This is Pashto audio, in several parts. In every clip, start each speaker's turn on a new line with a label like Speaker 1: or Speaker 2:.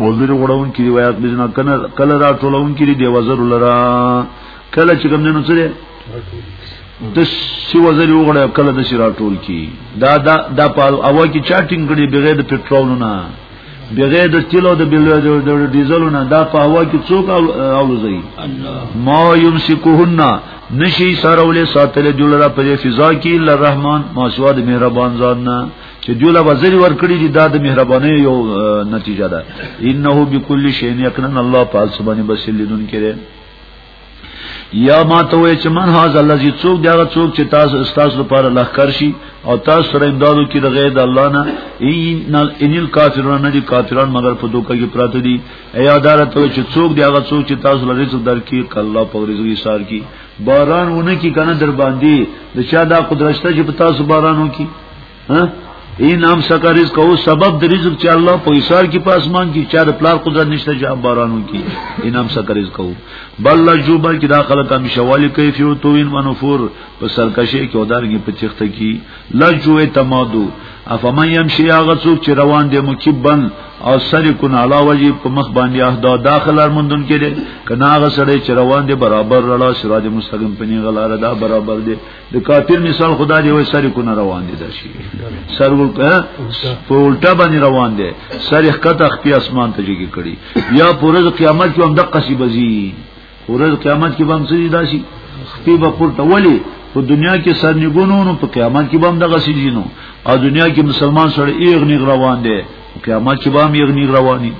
Speaker 1: موزر غړون کې روایت بجنا کنه کله را ټولون کې دی وزر لرا کله چې کوم نه سره د سی وزر وغړ کله د شرا ټول کې دا دا دا په اوا کې چاټینګ کړي بغیر د پټرول نه بغیر د تیلو د بل د ډیزلو نه دا په هوا کې څوک اولځي ما یمسکوهن نشي سرولې ساتل جوړه په فضا کې لرحمان ما سوا د مهربان ځان نه چې جوله وزري ورکړي دي دا د مهرباني یو نتیجه ده انه بكل شيء يقنن الله پاک سبحانه بسلیدون کړي یا ما ته وای چې من هاذ الذی څوک دی هغه څوک چې تاسو استاد لپاره لخر شي او تاسو سره امدادو کې د غیر د الله نه ان الکافرون نه دي کافرون مگر په دوکه کې پراته دي ایا دار ته چې څوک دی هغه څوک چې تاسو لري څو درکې کله په ورځې سار کی باران ونه کی کنه در باندې د چا دا قدرت چې په تاسو باران وکي ها این هم سکا رزق او سبب د رزق چې الله په ایثار کې په اسمان کې چار پلار قدرت نشته چې بارانو کې این هم سکا رزق او بل لجو بل کې داخله کم شوالی کیفیو تو وین منفور په سرکشي کې ودارګي په چخته کې لجو تمادو افمن يمشي هغه څوک چې روان دي مکبن او سری کن علا وجی په مخ باندې اهدا داخل ارمندون کې دي کنا هغه سړی چې روان دي برابر رلا سراج مستقیم پنی غلاره دا برابر دي د کافر مثال خدا دی وای سری کو نه روان دي درشي سر ول په الټا باندې روان دي سر خطه خپل اسمان ته جګی کړي یا پرز قیامت کې هم د قصي بزي پرز قیامت کې هم سړي داسي خپل به پورته ولي په دنیا کې سر نیګونو نو په قیامت کې هم دغه سړي نو او دنیا کې مسلمان سره ایغ نیغ روان دي قیامت کې هم ایغ نیغ رواني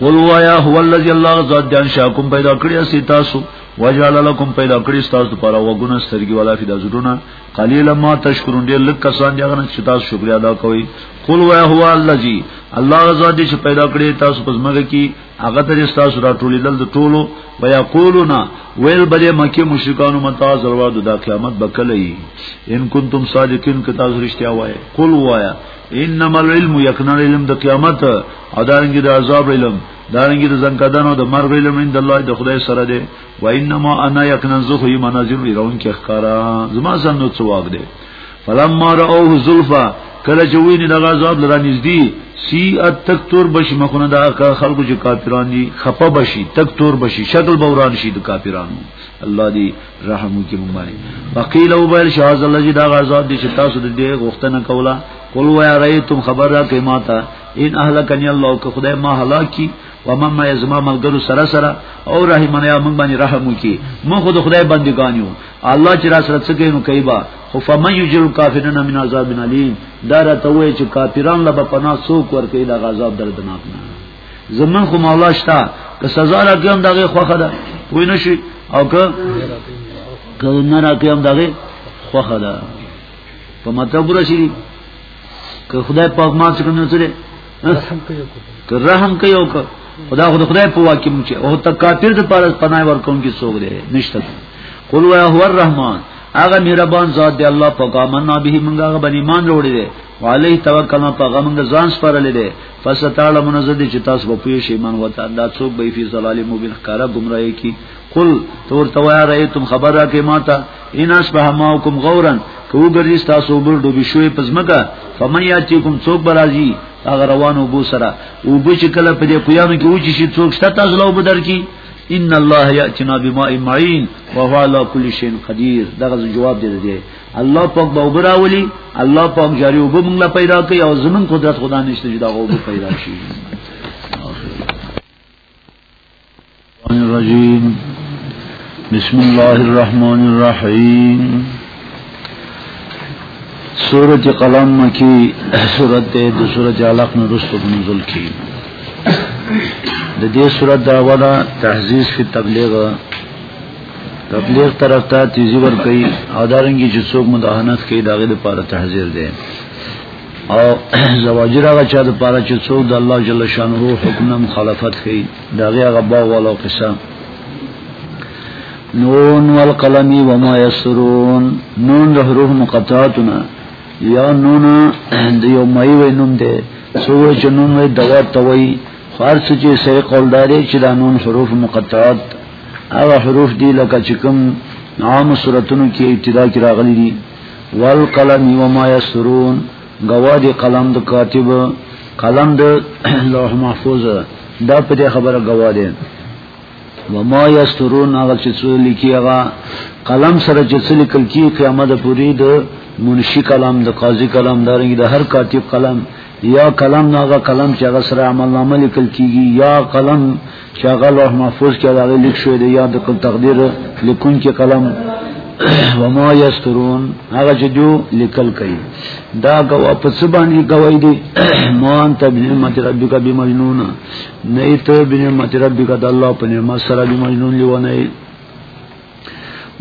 Speaker 1: قل وایا هو الذی الله ذات جان شاکم پیدا کړی سی تاسو وجعل لكم پیدا کړی تاسو لپاره وګونه سترګي ولا فی دزړونه قلیل ما تشکرون ډیر لک کسان یغنه چې تاسو شکر ادا کوئ قل وایا هو الذی الله ذات چې پیدا کړی تاسو پس مګه کی هغه ته تاسو را ټولیدل د ټولو ویا قولنا ویل بلې مکه مشرکانو متا زروا د قیامت بکلې ان کنتم صادقین که تاسو رښتیا وایې قل وایا انما العلم یقینا علم د قیامت او دارنګ د عذاب علم دارنګ د زنکدانو د مرګ علم عند الله د خدای سره دی و انما انا یقینا زخو مناظر ویرون کې ښکارا زما ځان نو څواګ دی فلما راوه زلفا کله چې ویني د عذاب لرا نږدې سی ات تک تور بشي مخونه دا خلکو چې کافران دي خپه بشي تک تور بشي شکل بوران شي د کافرانو الله دې رحم وکي مونږ باندې وقيل او بل شاز الله جي دا غزاد دي چې تاسو د دې غوښتنه کوله قل و يا ريتم خبر را کې ماته ان اهلكني الله که خدای ما هلاکي ومن ما يزما ملګرو سره سره او رحمنا يا مونږ باندې رحم وکي مونږ خو د خدای بندگان یو الله چې را سره څه کوي نو کوي با خو فمن يجر الكافرين من عذاب اليم دا راته وایي چې کافرانو له پناه څوک ورکړي د عذاب دردناک نه زمون خو مولا شتا که سزا را کوم دغه خوخه ده وای نشي او که که نه را کوم دغه خوخه ده په مطلب راشي که خدای پاک ما څخه نه سره رحم کوي که رحم کوي او که خدا خود خدای په واکه مچ او ته کافر د پاره پناه ورکون کی سوګ دی نشته قل هو هو الرحمن هغه مهربان ذات دی الله پاک امنا به مونږه بنی مان وروړي دی وعليه توکلنا په هغه مونږ ځان سپارلې دی پس تعالی منزد چې تاسو په پوه شي مان وته دا څوک به فی ظلال مبین خارا گمراهی کی قل تور تو یا رایتم خبر را کې ماتا ان اصبح ماکم غورا کو ګرځي تاسو بر ډوبې شوې پزمکا فمن یاتیکم څوک برازي هغه روانو بو سره او به چې کله په دې قیامو کې وچی شي څوک شته تاسو لو بدر کی ان الله یاتنا بما معین وهو علی کل شیء قدیر دغه جواب دی دی الله پاک به وبراولي الله پاک جاری وب موږ لا پیدا کوي او زمون قدرت خدا نشته چې دا وب پیدا شي الرجیم بسم الله الرحمن الرحیم سورت قلم مکی سورت دے دو سورت علاق نرست نزل کی د دې سورت دعوه دا تحزیز فی تبلیغ تبلیغ طرف ته تیزی ور کوي او دارنګي چې څوک مداهنت کوي داغه لپاره تحذير دی او زواجر هغه چا د پاره چې څوک د الله جل شانه حکم نه مخالفت کوي داغه هغه باغ والا قصه نون والقلم وما يسرون نون له روح مقطعاتنا یا نون د یو مای وې نوم دی څو چې نون وې دوا توي خارڅ چې سې قولداري چې د نون حروف مقطعات هغه حروف دي لکه چې کوم عام سوراتونو کې ابتدا کې راغلي دي والقلم وما يسرون غواد قلم د کاتب قلم د لوح محفوظ دا په دې خبره غواد وما يسرون هغه چې څو لیکي هغه قلم سره چې څو لیکل کی قیامت پوری د منشي قلم د قاضي قلم دارنګ د هر کاتب قلم یا قلم ناغه قلم چې هغه سره عمل نامه لیکل کیږي یا قلم چې هغه لوح محفوظ کې دا لیک شوی دی یاد کول تقدیر لیکون کې قلم وما یسترون هغه چې جو لیکل کوي دا غوا په سبانی غوي دي مان ته بنعمت ربک بمجنون نه ته بنعمت ربک د الله په نعمت سره بمجنون لیونه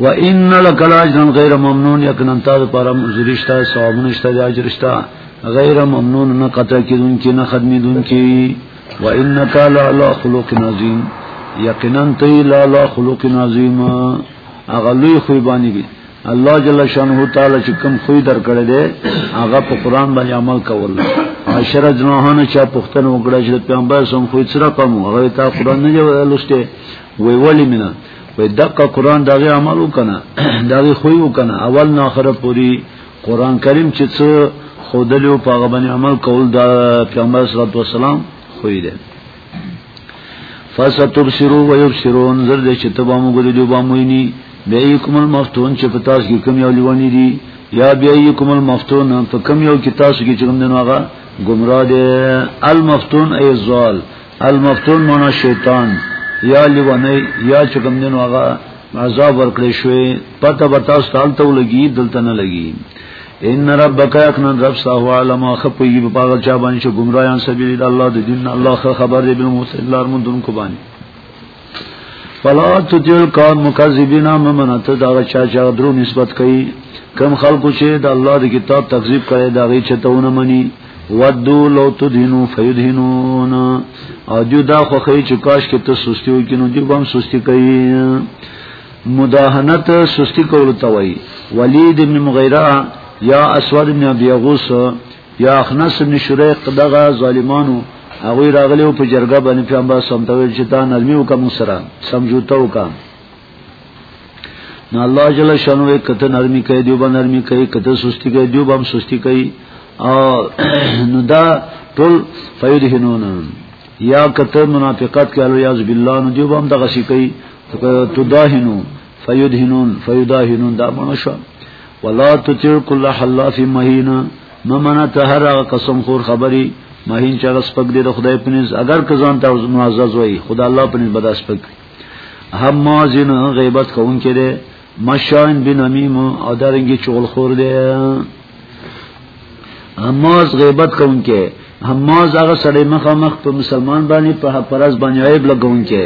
Speaker 1: و ان لک لاجرا غیر ممنون یقینا تاسو لپاره مزریشتا ثوابونه شته د اجر شته غیر ممنون نه قطع کیدونکې نه ختمېدونکې و انک لعلى خلق عظیم یقینا تی لعلى خلق عظیم هغه لوی خوې باندې دي الله جل شانه تعالی چې کوم خوې درکړې ده هغه په قران باندې عمل کول عشره جناهانه چا پښتنه وګړه چې پیغمبر سم خوې سره کوم هغه ته قران نه جوړ لسته وی ولی مینه وای دغه قران دغه عمل وکنه دغه خوې وکنه اول نه اخره پوری قران کریم چې څه خودلو په غبن عمل کول دا پیغمبر صلی الله علیه وسلم خوې ده فستبصروا ويبصرون زر دې چې تبا موږ دې دوبا مویني بیکم المفتون چې پتا کې کوم یو لیونی دي یا بیکم المفتون په کوم یو کې تاسو کې چې کوم دنو هغه گمراه دي المفتون ای زال المفتون مانا شیطان یا لیونی یا چکم دینو هغه عذاب ورکړې شوې پته به تاسو ته تلته ولګي دلته نه لګي ان ربک یقنا رب ساهو علم خپوی په پاغه چا باندې چې گمراهان سبیل الله د دین الله خبر دی بل مو الله مون دن کو باندې فلا تطیل کان مکذبین ممن ته دا چا چا درو نسبت کوي کم خلکو چې د الله د کتاب تکذیب کړي دا غي چتهونه مني ودو لو تدینو فیدهنون او دیو دا خوخی چې کاش کې ته سستی وکې نو دیو هم سستی کوي مداهنت سستی کول توي ولید ابن مغیره یا اسود ابن ابي غوث یا اخنس بن شریق دغه ظالمانو هغه راغلی او په جرګه باندې پیغمبر سم ته ویل چې دا نرمي وکم سره سمجوته وکم نو الله جل شانو کته نرمي کوي دیو باندې نرمي کوي کته سستی کوي دیو باندې سستی کوي او نو دا ټول فیدهنون یا کته منافقت کالو یاذ بالله نو دیو باندې غسی کوي تداهنو فیدهنون فیداهنون دا معنی شو ولا تطیع کل حلاف مهین ممنه ته هر هغه قسم خور خبري مهین چې هغه سپک دی د خدای په نس اگر که ځان ته معزز وای خدای الله په نس بد سپک هم مازن غیبت کوون کړي مشاین بن امیم او درنګي چغل خور دی هماز غیبت کوون کې هماز هغه سړی مخامخ په مسلمان باندې په پرز باندې عیب لګون کې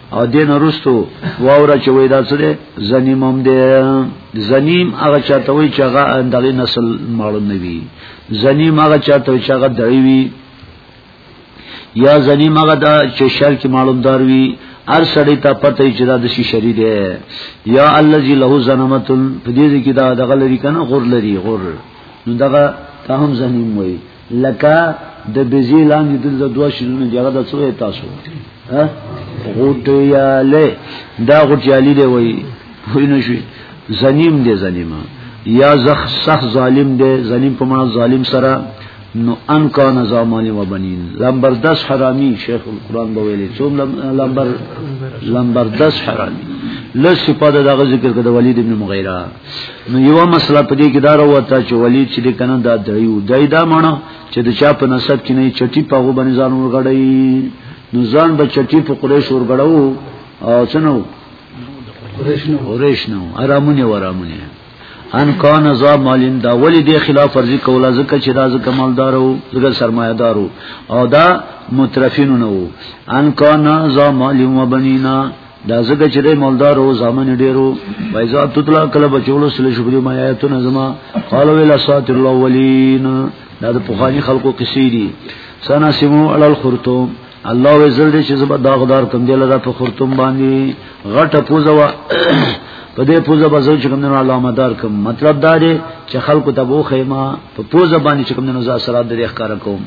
Speaker 1: او دین ورستو واوره چې وای دا سره زنیم هم دی زنیم هغه چاته وای چې هغه دغه نسل معلوم نه وي زنیم هغه چاته وای چې هغه دړی وي یا زنیم هغه دا چې شر کې معلوم دار وي هر سړی ته پته چې دا د شي شری دی یا الذی له زنمت په دې کې دا دغه لري کنه غور لري غور نو دغه ته هم زنیم وای لکه د بزی لاندې دلته دوه شیزونه دی هغه د څه وې تاسو ها غټیاله دا غټیالی دی وای وای نه شي زنیم دی زنیمه یا زخ سخ ظالم دی زنیم په معنا ظالم سره نو ان کان زامن و بنین لمبر 10 حرامی شیخ القران به ویلي څوم لمبر لمبر 10 حرامی لږ صفات دغه ذکر کړه ولید ابن مغیره نو یو مسله په دې کې دا راوته چې ولید چې د کنه دا دایو دای دا معنی چې د چا په نسب کې نه چټي په غو باندې ځان ورغړی نو ځان به چټي په قریش ورغړو او څنو قریش نو قریش نو آرامونه ورامونه ان کان ذا مالین دا ولی دی خلاف ورزی کولا زکه چې دا زکه مالدارو زکه سرمایدارو او دا مترفین نو ان کان ذا مالین و بنینا دا زګه چې د مالدارو زامن ډیرو وایزا تطلع کله بچولو سره شو په ما آیاتونه زما قالو ویلا سات الاولین دا د پوخانی خلقو کسی دي سنا سمو عل الخرتوم الله وزر دې چې زما داغدار کم دی لره په خرتوم باندې غټه پوزه وا په دې پوزه بزو چې کوم نه علامه دار کوم مطلب دا دی چې خلکو ته وو خیمه په پوزه باندې چې کوم نه زړه سره د ښکار کوم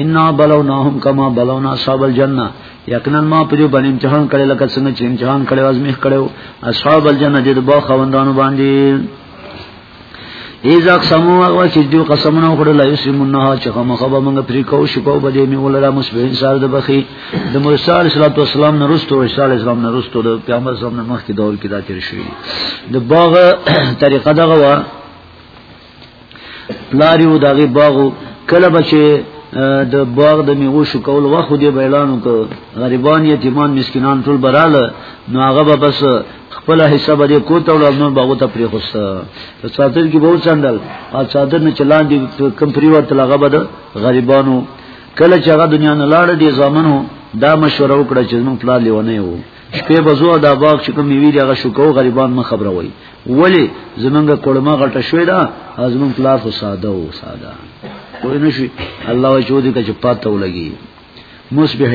Speaker 1: ان بلوناهم کما بلونا اصحاب الجنه یقینا ما په دې باندې امتحان کړی لکه څنګه چې امتحان کړو ازمیخ کړو اصحاب الجنه دې د باغ خوندانو باندې ایزا قسمو هغه چې دوی قسمونه وکړل لا یسمنها چې هغه مخبه موږ پرې کو شو په بده می ولرا مصبحین سار د بخي د موسی علیه السلام نه رستو عیسی علیه السلام نه رستو د پیغمبر صاحب نه مخکې دور کې دا تیر شوی د باغ طریقه دغه پلاریو دغه باغو کله بچي د باغ د میوه شو کول واخو دی بیلانو کو غریبان یتیمان مسکینان ټول براله نو هغه به بس خپل حساب دې کوته ول نو باغو ته پری خوست په ساتل کې به چندل او ساتل نه چلان دي کم پریور ته لغه بده غریبانو کله چې هغه دنیا نه لاړ دي زامنو دا مشوره وکړه چې موږ پلان لیونه یو شپې بزو دا باغ چې کوم ویل هغه شو کو غریبان ما خبره وای ولی زمونږ کولمه غټه شوې ده ازمون پلار خو ساده او ساده وای نشي الله وجو دې ته پاته ولګي مصبح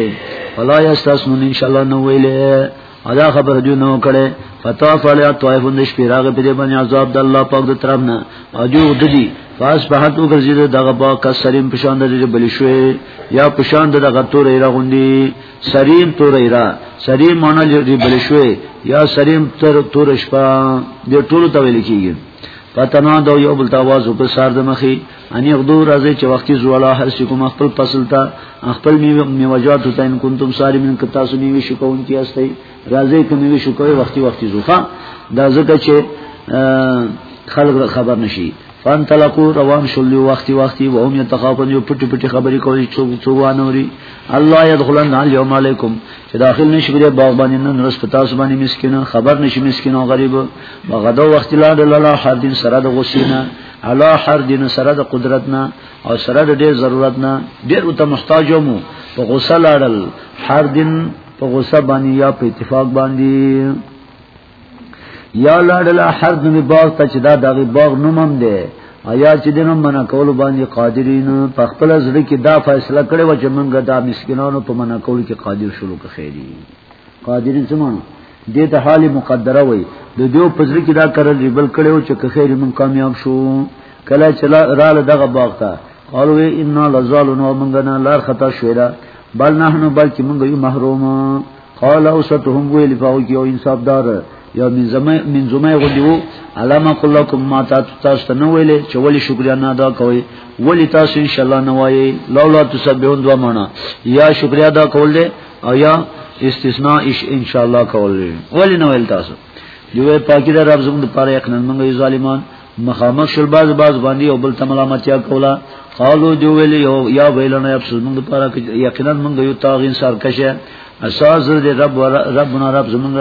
Speaker 1: ولا یستاسنون ان شاء الله نو ویلې ادا خبر جو نو کړي فتا فعل طائف د شپراغ په دې باندې عذاب د الله پاک د طرف نه اجو ددي فاس په هاتو ګرځي دغه پاک سریم پشان د دې بلی شوې یا پشان دغه تورې راغوندي سریم توریرا سریم معنی لري بل شوي یا سریم تر تور شپه د ټولو ته ویل کیږي پتنا دو یو بل تاواز په سار د مخي ان یغدو راځي چې وختي زواله هر څه کوم خپل فصل ته خپل میوه میوجات ته ان کنتم سالمین ک تاسو نیوي شکون کی استي راځي کوم نیوي شکوي وختي وختي زوخه دا ځکه چې خلک خبر نشي فانطلقوا روان شول یو وخت وخت و هم يتخافون یو پټي پټي خبرې کوي څوک څوک وانوري الله يدخلن اليوم عليكم چې داخل نشي بری باغ باندې نن رس پتا سو باندې مسکینه خبر نشي مسکینه غریب وغدا وخت لا د لالا حر دین سره د غسینا علا حر دین سره د قدرتنا او سره د ډېر ضرورتنا ډېر او ته محتاج مو په غسل اړل حر دین په غصه باندې یا په اتفاق باندې یا لړل هر د باغ ته چې دا دغه باغ نومم دی ایا چې دنه منع کول باندې قادرین په خپل ځړي کې دا فیصله کړې و چې موږ دا مسکینانو په منع کول کې قادر شروع کړی قادرین څه معنی دې ته حال مقدره وای د دیو پزړه کې دا کرل ریبل کړو چې که خیر مون کامیاب شو کله چې رااله دغه باغ ته قالو ان لزالون ومنغنا لار خطا شویرا بل نحنو بلکې مونږ یو محروم قال اوسطهم ویل باو کې او انصاف دار یا من زمه من زمه غدیو علامه کلکم ما تاسو ته نه ویلې چې ولی شکریا نه ادا کوي ولی تاسو ان شاء الله نه وایي لولا تسبحون دوا معنا یا شکریا ادا کول دي او یا استثناء ان شاء الله کول دي ولی نه ویل تاسو یوه پاکی در رب زموږ لپاره یقینا موږ یو ظالمان مخامخ شل باز باز باندې او بل تملامتیا کولا قالو جو ویل یو یا ویلنه یب زموږ لپاره یقینا موږ یو تاغین سرکشه اساس دې رب ربنا رب زموږ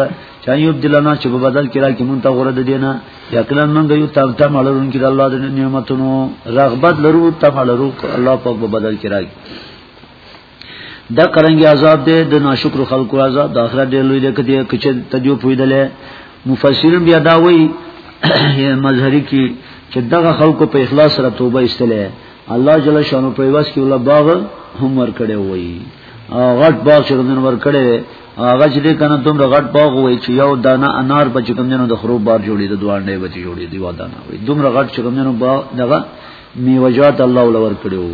Speaker 1: چا یو بدلنا چې په بدل کې راکې مونږ ته غره د دینه یقینا مونږ یو تام تام لرون کې د الله د نعمتونو رغبت لرو تام لرو الله پاک په بدل کې راکې دا قرنګي عذاب دی د ناشکر خلکو عذاب د آخرت ډېر لوی دی کدی کچ تدیو پویدلې مفسرین بیا دا وایي مظهری کی چې دغه خلکو په اخلاص سره توبه ایستلې الله جل شانو په واس کې ول باغ هم ور کړی وایي غټ باغ چې کوم ور کړی هغه چې دې کنه تم غټ باغ وایي چې یو دانه انار بچ کوم نه د خروب بار جوړې د دوه نه بچ جوړې دی ودانه وایي دومره غټ چې کوم نه باغ دغه میوجات الله ولور کړو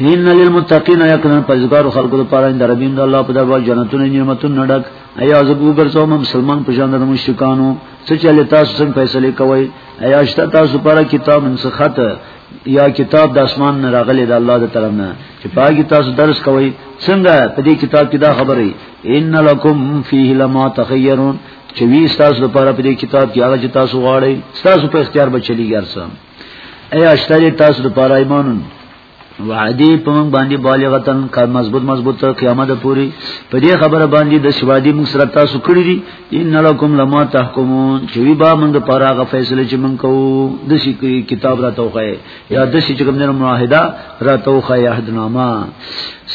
Speaker 1: ان للمتقین یقینا پرزګار خلقو لپاره د ربین د الله په دربار جنتونه نعمتونه نډک ایا زبو ګرځو مسلمان په شان د مشرکانو څه چلے تاسو څنګه فیصله کوي ایا شته تاسو پر کتاب انسخت یا کتاب د اسمان نه راغلی د الله د طرف نه چې پاګی تاسو درس کوي څنګه په دې کتاب کې دا خبره ان لکم فیه لما تخیرون چې وی تاسو لپاره په دې کتاب کې هغه چې تاسو غواړئ تاسو په اختیار به چلیږي ارسم اے اشتری تاسو د پاره ایمانون وعدی په من باندې بالغتن کا مضبوط مضبوط قیامت پوری په دې خبره باندې د شوادی موږ سره تاسو کړی دي ان لکم لما تحکمون چې وی با موږ پر هغه فیصله چې موږ کوو د شي کتاب را توخه یا د شي چې کوم نه معاهده را توخه یا حدنامه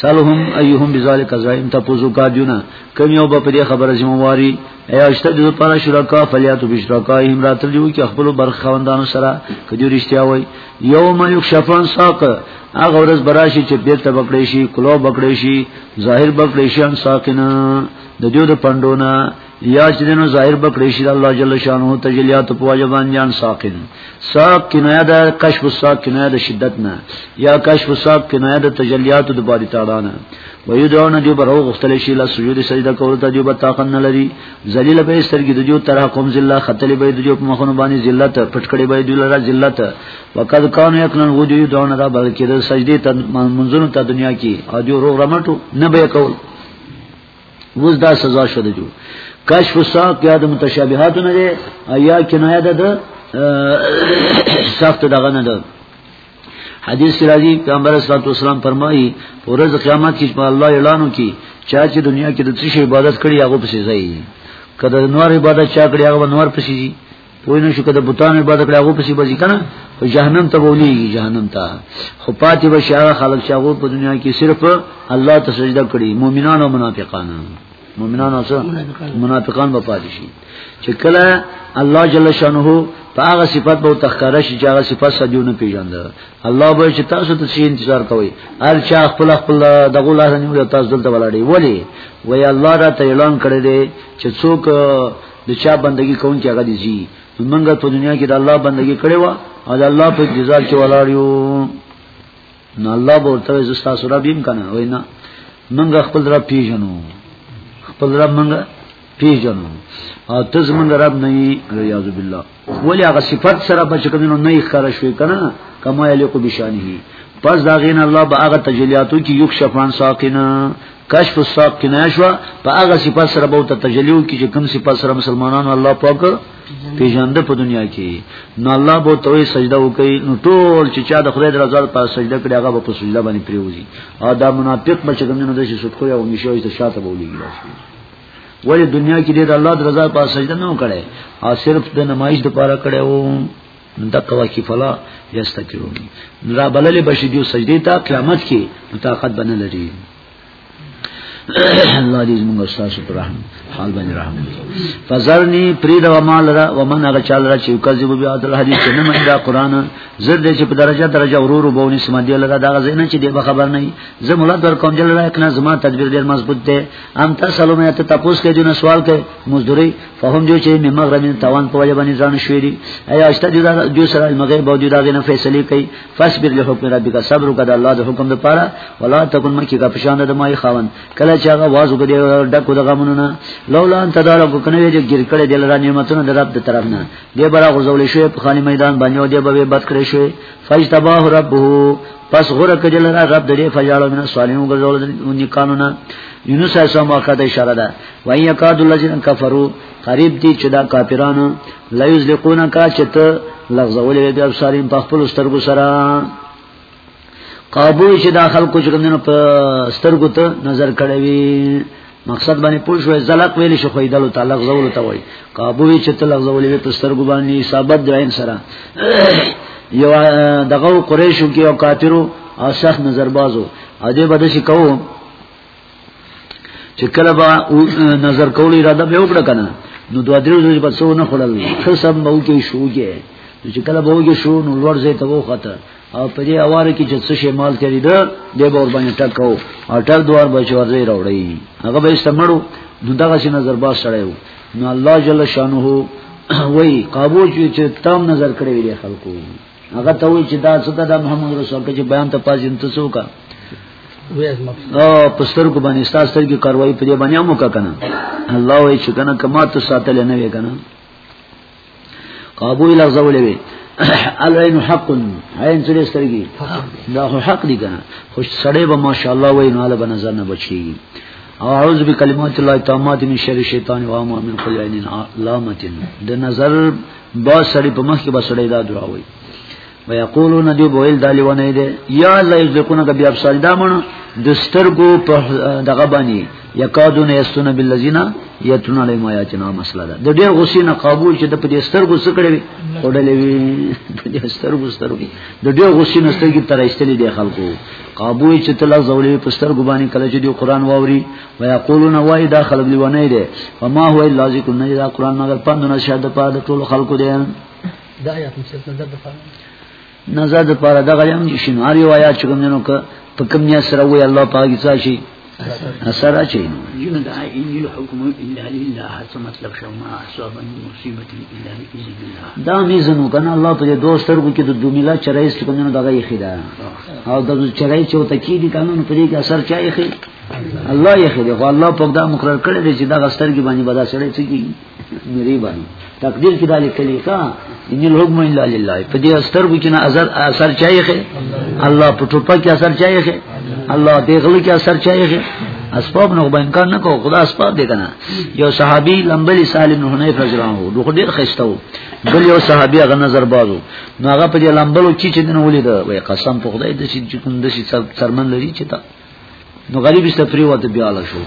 Speaker 1: سالهم ایهم بذالک زایم تاسو کا دیونه کوم یو په دې خبره ذمہ واری ایا اشته د پاره شرکا فلیاتو بشرکایهم راتل جو کې خپل برخوندانو سره کدی رښتیا وای یوم یکشفان ساق هغه ورځ براشي چې بیت بکړې شي کلو بکړې شي ظاهر بکړې شي ان ساقنا د دیو د پندونه یا چې دنو ظاهر بکړې شي الله جل شانه تجلیات په واجبان جان ساقن ساق کنایه د کشف ساق کنایه د شدت نه یا کشف ساق کنایه د تجلیات د باری تعالی نه ويدعون دیو برو غختل شي لا سجود سجده کول ته دیو به طاقت نه لري ذلیل به سترګې د دیو تر قوم ذلت خطلې به د دیو په مخونو باندې ذلت پټکړې به دیو لرا ذلت وقد کان یکنن وجود دون را بلکې د سجدي ته منځونو ته دنیا کې او دیو روغ رمټو نه به کول وز دا سزا شو دیو کشف الساق یا د متشابهات نه دی یا کنایه ده سخت دغه نه ده حدیث کی راځي پیغمبر صلی الله علیه وسلم فرمایي ورځ قیامت کې په الله اعلانو کې چا چې دنیا کې د څه شی عبادت کړي هغه پسې ځای کله نور عبادت چا کړي هغه نور پسې ځي پوی نه شو کده بوتان عبادت کړه هغه پسې بځی کنه او جهنم ته بولیږي جهنم ته خو پاتې به شاغه خلک چې هغه په دنیا کې صرف الله ته سجده کړي مؤمنان او منافقان مؤمنان او منافقان به پاتې شي چې کله الله جل شانه په هغه صفات به تخکاره شي چې هغه صفات سديونه پیژاند الله به چې تاسو ته شي انتظار کوي هر چا خپل خپل دغه لاره نیول تاسو دلته ولاړی ولی وای الله را ته اعلان کړی دی چې څوک د چا بندگی کوون چې هغه دي زی موږ په دنیا کې د الله بندگی کړې و او د الله په جزا کې ولاړ یو نو الله به ورته زه تاسو رب يم کنه وینا منګه خپل را پیژنو خپل را منګه پیژنو او ته زمونږ رب نه یې ریاض بالله ولی هغه صفات سره بچ کړي نو نه یې خره شوې کنه کما یې کو بشانه پس دا غین الله به هغه تجلیاتو کې یو شفان ساقینا کشف الساق کنه شو په هغه صفات سره به ته تجلیو کې چې کوم صفات سره مسلمانانو الله پاک پیژند په دنیا کې نو الله به توي سجده وکي نو ټول چې چا د خدای درزاد په سجده کړي هغه به په سجده باندې پریوزي او دا منافق به چې کوم نه دشي سټ کوي او نشي ایسته شاته بولي ولی دنیا کې د الله درزاد په سجده نه وکړي او صرف د نمایش لپاره کړي وو دقه وکی فلا یستکرون را بلل بشی دیو سجده تا قیامت کې طاقت بنه لري الله دې زموږ استاد پر رحم حال باندې رحم وکړي فزرني پرید و مال را و من هغه چال را چې کذب بیا د حدیث نه من دا قران زر دې چې په درجه درجه ورور وبونی سم دی لره دا غزنه چې دې خبر نه زه مولا در کوم دل را کنه زما تدبیر ډیر مضبوط دی ام تر سلامه ته تاسو کې جن سوال کې مزدوري فهم جو چې مې مغرب توان په وجه باندې ځان شوې دي ایا اشته دې جو سره مغرب او دې دا غنه فیصله کوي فاصبر لحکم ربک صبر وکړه الله د حکم لپاره ولا تکون مکی کا پشان د مای خاون کله چې هغه واز وګړي ډکو د غمونو نه لولا ان تدار کو کنه ویل ګر کړه د لرا نعمتونو د رب د طرف نه دی برا غزول شوی په خالي میدان باندې او دی به بد کړی شوی فاجتباه ربه پس غره کجل را رب دې فجالو من سوالینو ګرځول دي قانونا یونس ایسا موقع ته اشاره ده وای یکاد الذین کفروا قریب دي چې دا کافرانو لا یزلقون کا چت لغزولې بیا سارین په خپل سترګو سره قابو چې دا خلکو چې کومنه په سترګو ته نظر کړی وي مقصد باندې پوښوي زلق ویل شو خویدل ته لغزول ته وای قابو چې ته لغزول وي په سترګو باندې ثابت دین سره یو دغه قریشو کې او کافرو او شخ نظر بازو اده بده شي کوو چې کله به نظر کول اراده به وکړه کنه نو دوه درې ورځې په څو نه خړل خو سم به وکي شو کې چې کله به وکي شو نو لور زه ته وخته او په دې اوار کې چې څه شی مال تیری ده د بور باندې ټکاو او ټر دوار به چې ورځي راوړی هغه به استمړو نو دغه شي نظر با سره یو نو الله جل شانه وای قابو چې تام نظر کړی ویل خلکو هغه ته وی چې دا څه ده محمد رسول کې بیان ته پاز انتسو کا او پستر کو باندې ستا سر کې کاروایی په دې باندې مو کا کنه الله وی چې کنه کما ته ساتل نه وی کنه قابو اله زولې وی العين حق عين سره سترګي دا خو حق دي کنه خو سړې به ماشاءالله وای نو له نظر نه بچي او اعوذ بکلمات الله تامات من شر شیطان و عامه من کل عین لامتن د نظر با سړی په مخ کې با سړی دا دراوي ويقولون دی بویل دالی ونه دی یا الله یذکونه کبی ابصار دا مونږ د سترګو په دغه باندې یکادون یستون بالذین یتون علی ما یاتنا مسله ده د ډېر غصې نه قابو چې د پدې سترګو سکړې وي وډلې وي د دې سترګو سترګو د ډېر غصې نه سترګې ترایستلې دي خلکو قابو چې تل زولې په سترګو باندې کله چې د قران واوري ويقولون وای دا خلق لیونه دي فما هو الا ذکر نه دا قران مگر پندونه شاده پاره د ټول خلقو دي
Speaker 2: دا آیات مشرف نظر د پاره
Speaker 1: نظر د پاره دغه یم شنو هر یو آیات چې کوم نو ک په کوم نه سره وای الله پاک څه شي اثر اچي
Speaker 2: نو یو دا انجیل حکم الا لله هڅه مطلب شو ما اصحاب مصیبت الا باذن الله
Speaker 1: دا میزنو کنه الله په دوستر کو کې د دومیلا چرایس کوم نو دغه یې خیدا او د چرای چوتکی دي قانون پرې کې اثر چا یې خیدا الله یې خدای خو الله په دا مقرر کړی دی چې دا غسترګي باندې بدا سره څه کی مری باندې تقدیر کې دالې کلی کا ان الحكم الا لله په دې سترګو کې نه اثر اثر چایخه الله په ټوپه کې اثر چایخه الله دې غل کې اثر چایخه اسباب نو به امکان نه کو خدا اسباب دې کنه یو صحابي لمبلی سالم نه نه فجران وو دوه ډیر خسته وو بل یو صحابي هغه نظر بازو نو هغه په لمبلو چې چې نه ولید وای قسم په خدای د شي کوم د شي سرمن لري چې تا نو غریب سفری وته بیا له شو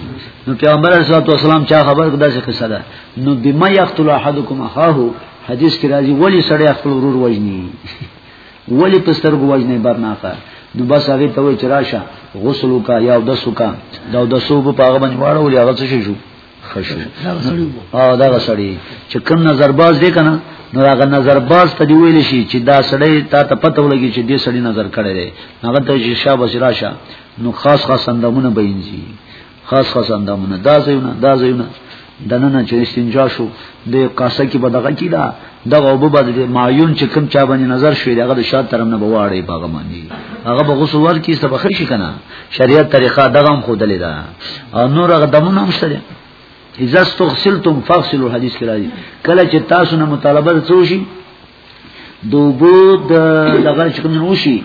Speaker 1: نو پیغمبر صلی الله علیه وسلم چا خبر کدا چې قصه ده نو بما یقتل احدکم اخاه حدیث کې راځي ولی سړی خپل ورور وجنی ولی پستر کو وجنی برناخه نو بس هغه ته وای چې راشه غسل وکا یا دسو کا دا دسو په هغه باندې واړو یا غسل شو خشو او دا غسړی چې کوم نظر باز دی کنه نو هغه نظر باز ته دی ویل شي چې دا سړی تا ته پته ولګي چې دې سړی نظر کړی دی هغه ته چې شاه بصرا شه نو خاص خاص اندامونه بینځي خاص خاص اندامونه دا زیونه دا زیونه دنه چې استنجا شو د قاصه کې به دغه کیدا دغه وب به د معیون چې کوم چا باندې نظر شوی دغه د شاد ترم نه بواړي باغه باندې هغه به غسل ور کې سبا خشي کنه شریعت طریقه دغه هم خود لیدا او نور هغه دمونه هم شته اذا استغسلتم فاغسلوا حدیث کې راځي کله چې تاسو نه مطالبه وڅو شي دوبو د دغه چې کوم نوشي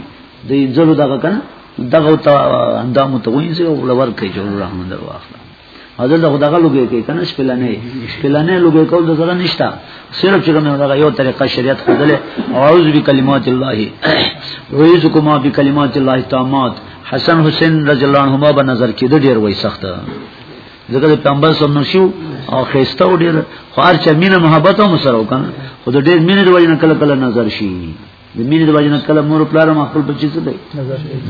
Speaker 1: د انځلو دغه کنه دغه ته اندامو ته وینځي او لور کوي جوړ رحمان درواخله او دلته خو دغه لوګي کوي کنه شپلنې شپلنې لوګي کول د زړه نشتا صرف چې کومه دغه یو طریقه شریعت خودلې اعوذ بکلمات الله وعزکما بکلمات الله تامات حسن حسین رضی الله عنهما په نظر کې د ډیر وای سخته ځکه د پیغمبر صلی الله علیه او خيسته او ډیر خو هر چا مینه محبت او مسره وکنه خو د ډیر مینه د وجه نه کله کله نظر شي د مینې د وجنه کله مور پلار ما خپل بچی څه دی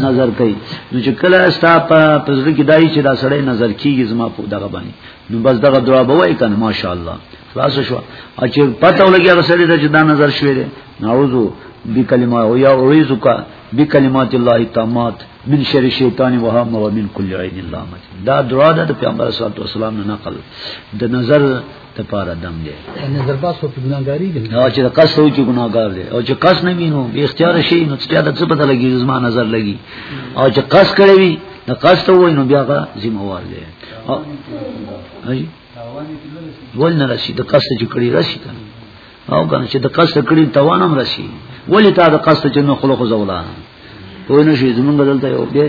Speaker 1: نظر کوي نو چې کله ستا په پزړه کې دای چې دا سړی نظر کیږي زما په دغه باندې نو بس دغه دعا به وای کنه ماشاءالله خلاص شو او چې پته ولګي هغه سړی ته چې دا نظر شوی دی نعوذ بکلمه او یا اعوذک بکلمات الله التامات من شر شیطان و هم و من کل عین اللامت دا دعا ده د پیغمبر صلی الله علیه وسلم نه نقل د نظر ته پاره دم دی
Speaker 2: نه ضربات خو په ګناګاری دی
Speaker 1: او چې قص وو چې ګناګار دی او چې قص نه وینو به اختیار شي نو چې دا څه پته لګي زما نظر لګي او چې قص کړی وي نو قص ته وای نو بیا غا ذمہ وار دی ول نه راشي د قص چې کړی راشي کنه او کنه چې د قص کړی توانم راشي ولی تا د قص چې نو خلق زولان وای نو شي زمونږ دلته یو دی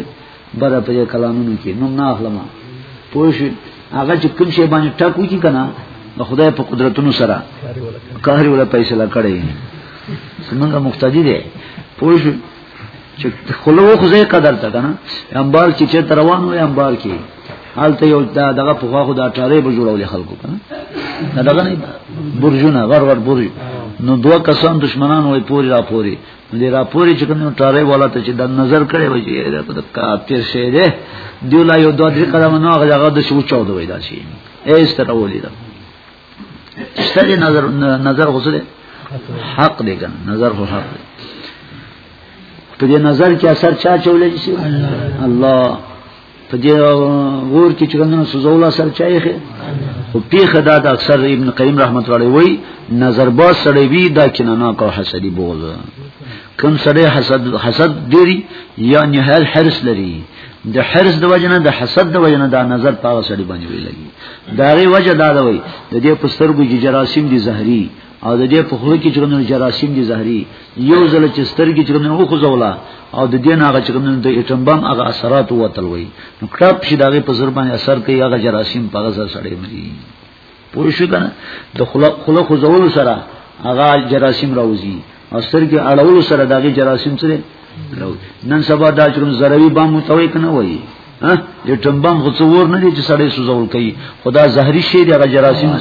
Speaker 1: بره په کلامونو کې نوم نه اخلم پوه شئ هغه چې کوم شی باندې ټاکو کی کنه د خدای په قدرتونو سره قهر ولا فیصله کړي څنګه مقتدی دی پوه شئ چې خلو خو زه قدر تا کنه انبار چې چې روان وي انبار کې حالته یو دا دغه په خو دا ټاره به جوړول خلکو کنه دا دغه نه برجونه غر غر برج نو دوه کسان دشمنان وای پوری را پوری دې راپورې چې کوم ټاره والا ته چې د نظر کړي وي چې دا د کاتیر شه دې دی لا یو دوه درې قدم نه هغه هغه د شو چاو دوی دا شي ایس تر ولې دا ستړي نظر نظر غوسه حق دی ګن نظر هو حق دی په دې نظر کې اثر چا چولې شي الله په دې ور کې چې څنګه سوزولا سره چایخه او پیخه دا د اکثر ابن قیم رحمت الله علیه وی نظر با سړی وی دا کینانا کا حسدی بغض کم سړی حسد حسد ډیری یا نهایت حرس لري د حرس د وجنه د حسد د وجنه دا نظر پاوه سړی باندې وی لګي دا غي وجه دا دی د دې پستر ګو جراثیم دي زهري او د دې په خوله کې چې کوم جراثیم دي زهري یو ځل چې سترګې چې کوم نه وخوځولا او د دې نه هغه چې کوم د اټم بم هغه اثرات وتل وي نو کټاپ شي دغه په زر باندې اثر کوي هغه جراثیم په غزه سره مري پوه شو کنه د خوله خوله خوځول سره هغه جراثیم راوځي او سترګې اړول سره دغه جراثیم سره نن سبا دا چې کوم زروي بم متوي کنه وایي ها یو ټمبم خو څور نه دي چې سړی سوزول کوي خدا زهري شی دی هغه جراثیم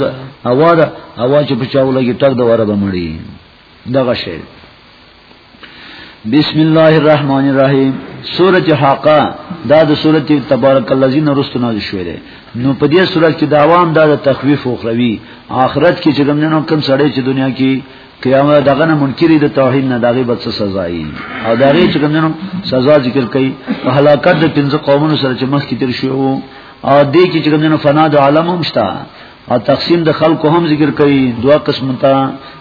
Speaker 1: هوا ده هوا چې بچاو لګي ټک د وره بمړي دغه شی بسم الله الرحمن الرحیم سورۃ حاقہ دا د سورۃ تبارک الذین رست نازل شوې ده نو په دې سورۃ کې د عوام دا د تخویف او خوي آخرت کې چې ګمنو کم سړی چې دنیا کې قیامت دغه نه منکری د توحید نه دغه بد سزا ای او دغه چې کومنو سزا ذکر کړي په هلاکت د پنځه قومونو سره چې مخ کې تر شو او دې کې چې کومنو فنا د عالم هم شته او تقسیم د خلکو هم ذکر کړي دوا قسم ته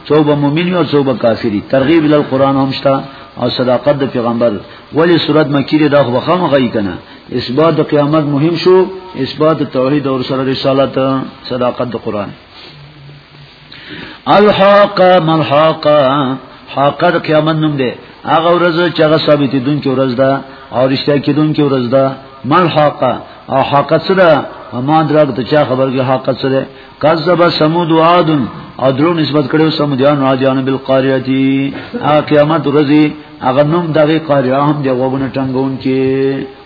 Speaker 1: څوب مؤمن او څوب کافری ترغیب ال قران هم شته او صداقت د پیغمبر ولی صورت مکیره دا خو خامه غي کنه اثبات د قیامت مهم شو اثبات توحید او رسالت صداقت د قران الحق ملحق حق د قیامت نوم دی هغه ورځ چې هغه ثابتې دن کې ورځ ده او رښتیا کې دن کې ورځ ده ملحق او حق څه ده ما دراګ ته چا خبر کې حق څه ده کذب سمود عاد او درو نسبت کړو سمودیان او عادیان بالقاریاتی هغه قیامت ورځي هغه نوم دغه قاریه هم دی وګونه ټنګون کې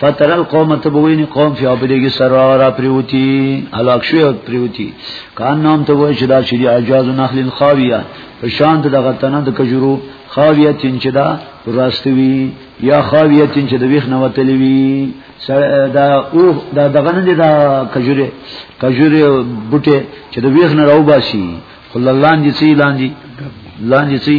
Speaker 1: فتر القوم تبوین قوم فی ابدگی سرا را پریوتی هلاک شو پریوتی کان نام ته وای چې دا چې اجاز نخل خاویه په شان د دغه تنه د کجورو خاویه تین چې دا راستوي یا خاویه تین چې د ویخ نه وتلی وی دا او دا دغه نه دا کجوره کجوره بوټه چې د ویخ نه راو باسي خلل لاندې سي لاندې لاندې سي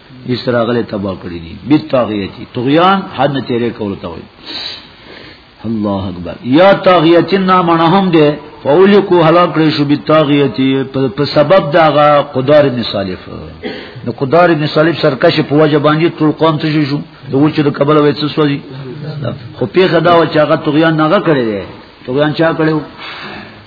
Speaker 1: اسراغله تبا کړی دي بالطاغیتی طغیان حد نه تیرې کول ته وي الله اکبر یا طاغیتین نام نه هم ده فولکو هلاک کړی شو بالطاغیتی په سبب داغه قدار ابن صالح نو قدار ابن صالح سرکش په وجه باندې ټول قوم ته شو د وچ د قبل وې څه سوځي خو پیغه دا و چې هغه طغیان نه کړی دی طغیان چا کړو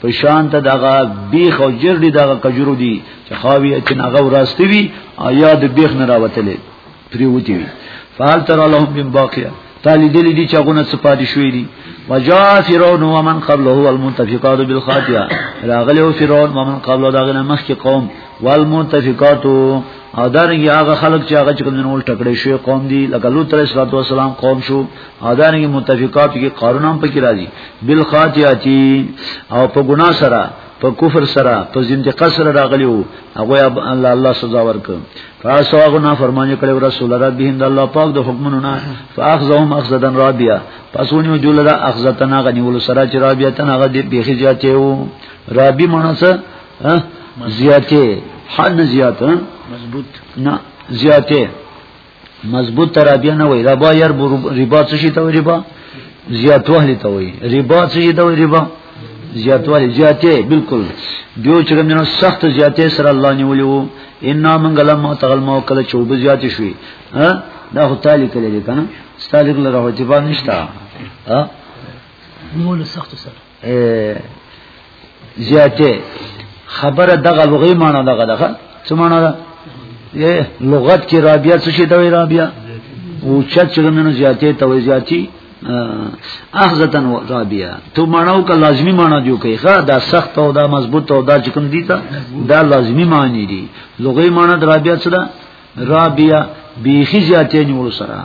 Speaker 1: په شان ته دغه بیخ او جرډي دغه کجرو دي چې خاوي چې ناغه وراستی وي یا د بیخ نه راوتلې پریوتی وي فال تر لهم من باقیا تالی دلی دی چاگونه سپاتی شوی دی و جا فرعون و من قبله والمنتفقات بالخاطئه راغله فرعون و من قبله داغنه مخک قوم والمنتفقات او دارنګي هغه خلک چې هغه چې کوم نور ټکړې شوی قوم دی لکه لوط علیه السلام قوم شو او دانګي متفقات کې قارون هم پکې راځي بل خاطیاتی او په ګنا سره په کفر سره په زندقه سره راغلی وو هغه الله الله سزا ورک فاسوغ نه فرمانی کړو رسول ربهم د الله پاک د حکمونو نه فاخذهم اخذدن رابیا پسونی جول را اخذتنا غنیول سره چې رابیا تنغه دی بیخی زیاته وو رابی مونسه زیاته حد زیاته
Speaker 2: مضبوط
Speaker 1: نه زیاته مضبوط ترابیه نه وای ربا ير ربا څه شي ته وای ربا زیاتوالی ته وای ربا څه شي ته وای ربا زیاتوالی زیاته بالکل دیو چې کوم نه سخت زیاته سره الله نیولیو ان منګلم ما تغل ما کله چوب زیات شوي ها دا خو تعالی کله دې کنه ستاسو له راوځي باندې نشتا ها
Speaker 2: نیول سخت سره
Speaker 1: زیاته خبره دغه لغوي معنی دغه دغه څه معنی ده لغت کې رابیا څه شي ته وي رابیا او چت چې منو زیاته ته وي زیاتی اخذتن و رابیا تو مانو کا لازمی مانا جو کئی خوا دا سخت او دا مضبوط او دا چکم دیتا دا لازمی معنی دی لغوی مانا دا رابیا چدا رابیا بیخی زیاتی نیول سره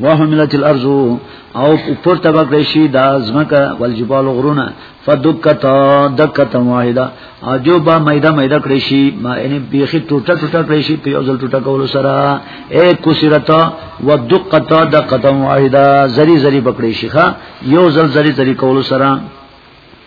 Speaker 1: وحملت الارض او پر تبکړې شي دا زمکه والجبال غرونه فدکتا دکتا واحده او جو با ميده ميده کړې شي ما ان بيخي ټوټه ټوټه کړې شي په ځل ټوټه کول سره اي کسرتا ودقتا دکتا واحده زري زري بکړې شي ښا یو ځل زري زري کول سره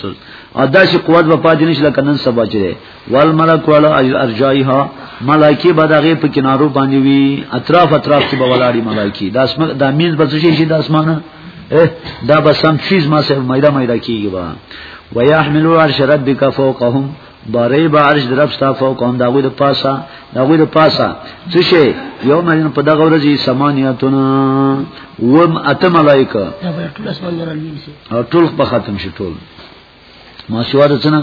Speaker 1: سل او دا چې قوت به پاتې نشي لکه نن سبا چې دی وال ملک والا ارجایها ملائکه به دغه په کنارو باندې وي اطراف اطراف کې به ولاړی ملائکه دا اسمه دا میز به څه شي د اسمانه دا به سم چیز ما سره مایده مایده کیږي با ويحملوا عرش ربك فوقهم بارې به عرش درب ستا فوقهم داوی د پاسا داوی د پاسا څه شي یو ملین په دغه ورځې سمانیاتونه وم اته ملائکه او ټول په ختم شي ټول ما سوا د څنګه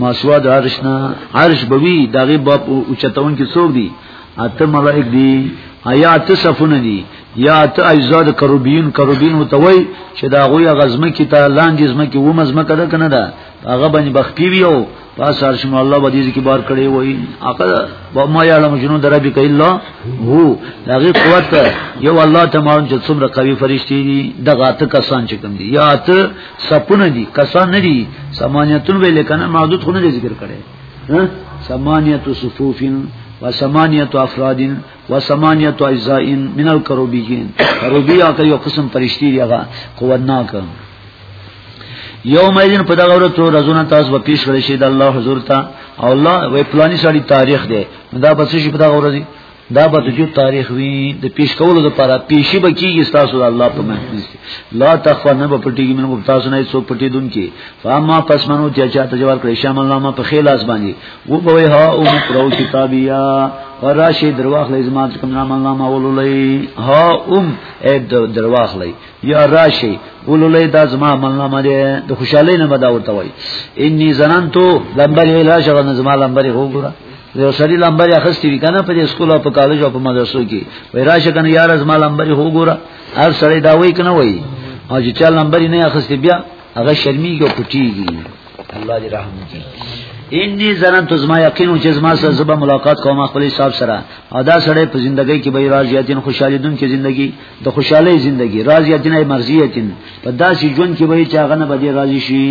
Speaker 1: ما سوا د عرش نه عرش بوي دغه باب او چتون کې څوک دي اته ملائک دي ایا ته صفونه دي یا ته ایزاد کروبین کروبین متوي چې دا غویا غزمه کې ته لاندې زمه کې و مزمه کړه کنه ده هغه باندې بختی ویو پس ارشم الله به دې کې بار کړي وای هغه و ما یعلم جنون در ربک الا هو هغه قوت یو الله تمام چې څومره قوي فرشتي دي دغه ته کسان چې کوم دي یا ته سپونه دي کسان نه دي سمانیتون ویل کنه محدود خونه ذکر کړي ها سمانیت صفوفین و سمانیت افرادین و سمانیت اجزائین من الکروبیین کروبیا که یو قسم فرشتي دي هغه قوت ناکه یوم ایدین په دغه ورځ ټول رزونه تاسو به پیش کړی شي د الله حضور ته او الله وې پلاني سړي تاریخ دی دا به څه شي په دغه ورځ دا به د جو تاریخ وی د پیش کولو لپاره پیشي به کیږي تاسو د الله په محفوظ لا تخوا نه به پټیږي موږ تاسو نه څوک پټی دن کې فاما پس منو چې چا تجوار کړی شامل نامه په خیل اس باندې و به ها او مقرو کتابیا وراشي درواخ لې زما کوم نامه نامه ولولې ها اوم اې درواخ لې یا راشی ولولې دا زما منامه ده د خوشحالۍ نه بدا ورته وای انی زنانتو لمبر یې لا شغه زما لمبر هو ګره یو سړی لمبر یې اخستې وی کنه په سکول او په کالج او په مدرسو کې وای راشه کنه یار از ما لمبر هو ګره هر سړی دا وای کنه وای او چې چا لمبر نه اخستې بیا هغه شرمېږي او پټيږي الله دې رحم وکړي انی زرن تو زما یقین چې زما سره زبا ملاقات کوم خپل حساب سره او دا سره په ژوندۍ کې به راضیاتین خوشاله دن کې ژوندۍ د خوشاله ژوندۍ راضیاتین ای مرضیاتین په داسې ژوند کې به چې هغه نه به راضی شي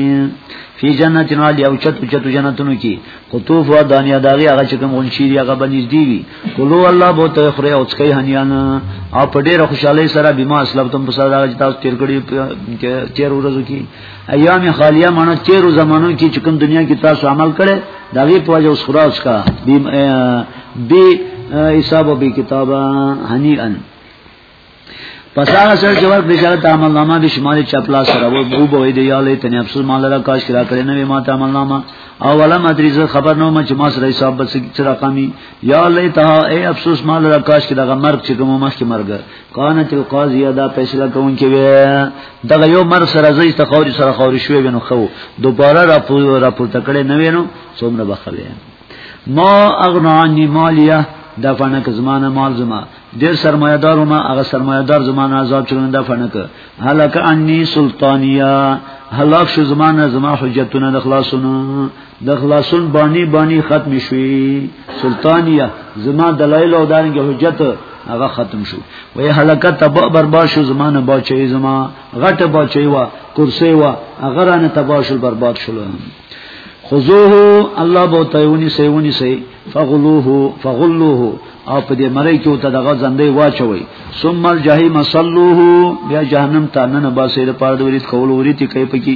Speaker 1: فی جنت عالی او چت چت جنتونو کې قطوف و دانیا داغي هغه چې کوم غونچی دی هغه بنځ دی وی کولو الله بو ته خره او څکې هنیان او په ډیره خوشاله سره بما اسلام تم په ساده چې تاسو تیر کړی تیر ورځو کې ایام خالیه معنی تیرو زمانو کې چې کوم دنیا کې تاسو عمل کړي دا غي په وجه اوس خراج کا بی بی حساب او بی کتابه هنیئن پس هغه سره چې ورک بشارت عمل نامه د شمال چپلا سره وو بو بوې دی یاله تنه افسوس مال را کاش کرا کړې نه ما ته عمل نامه او ولا مدریز خبر نو ما چې ما سره حساب بس چې رقمي یاله ته اے افسوس مال را کاش کې دغه مرګ چې کوم مخ کې مرګ قانت القاضیه دا فیصله کوونکې وي دغه یو مر سره زوی ته خوري سره خوري شوی وینو خو دوباره راپور راپورته کړي نه وینو څومره بخوي ما اغنا عنی مالیه د فنک زمانه مال زما ډیر سرمایدار ما هغه سرمایدار زمانه عذاب چرونه د فنک هلاک انی سلطانیه هلاک شو زمانه زما حجتونه د خلاصونه د خلاصون بانی بانی ختم شوی سلطانیه زما دلایل او دانګ حجت هغه ختم شو وې هلاکت تبا برباد شو زمانه بچي زما غټه بچي وا کرسي وا هغه رانه تبا شو برباد شول خذوه الله بو تایونی سیونی سی فغلوه فغلوه او په دې مړی کې ته دغه زندې واچوي ثم الجحیم صلوه بیا جهنم ته نن باسه د پاره د ورید کول ورید کوي پکې